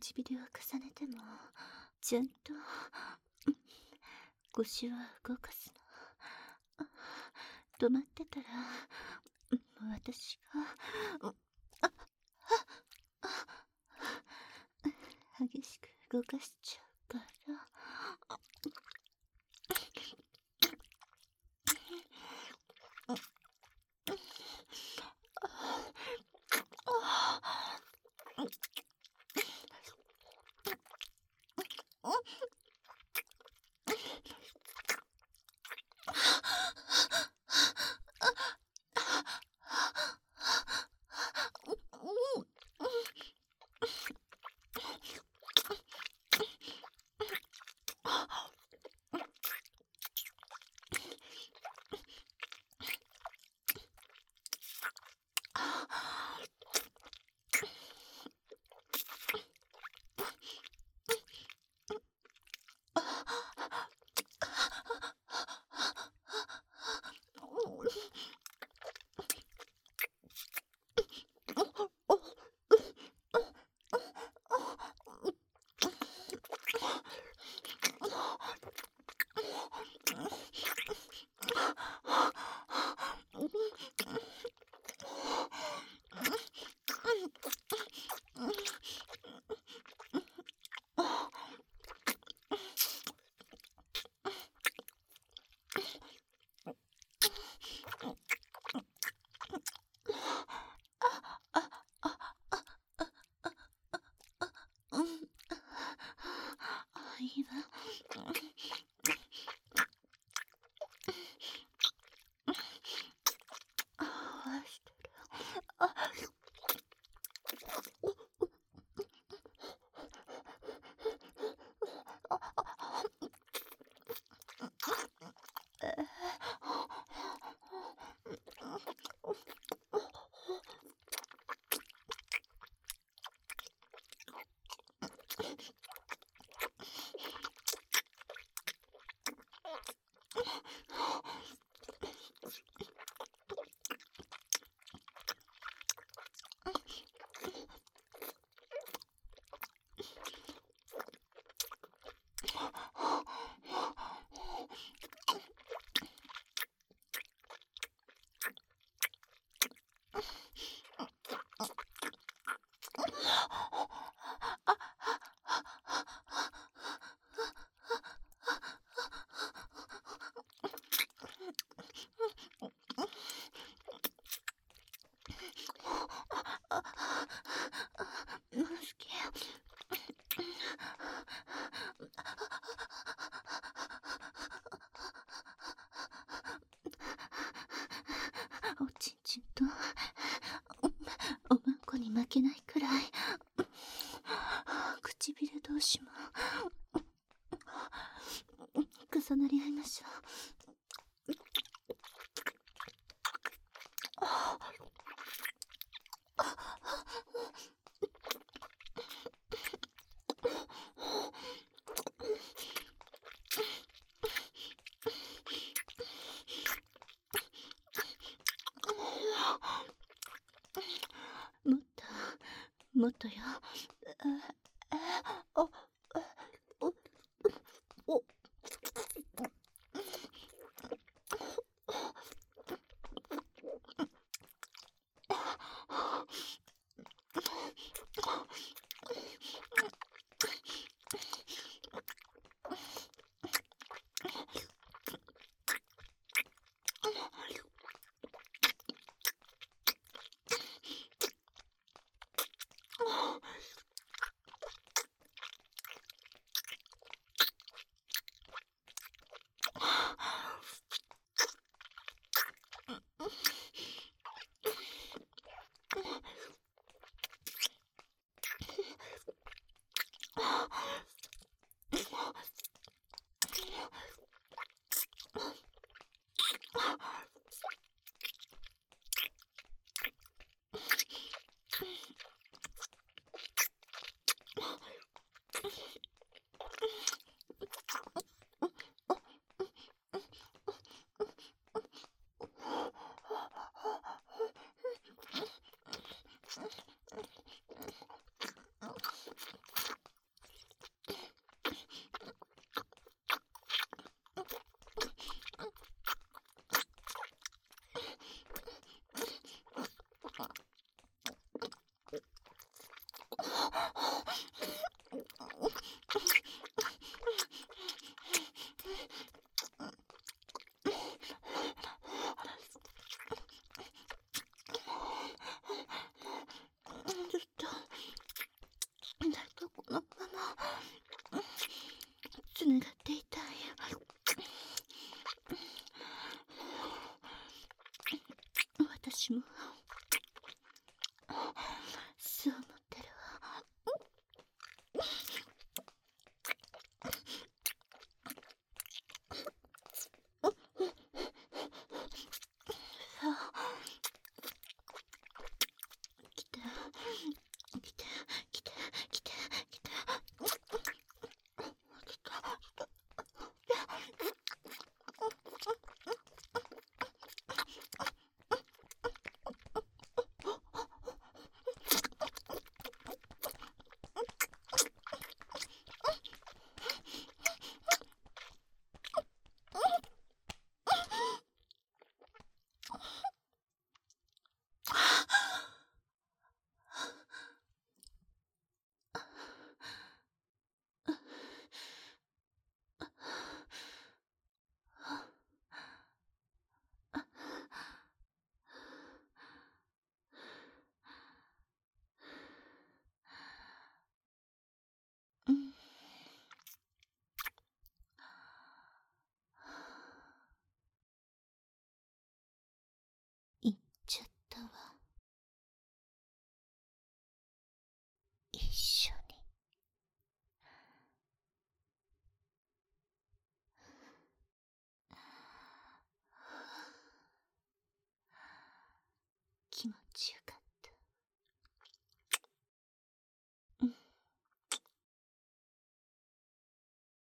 唇を重ねてもちゃんと腰は動かすの。止まってたら私が激しく動かしちゃうから。おちんちんと。おまんこに負けないくらい。唇同士も重なり合いましょう。もっとよ。私も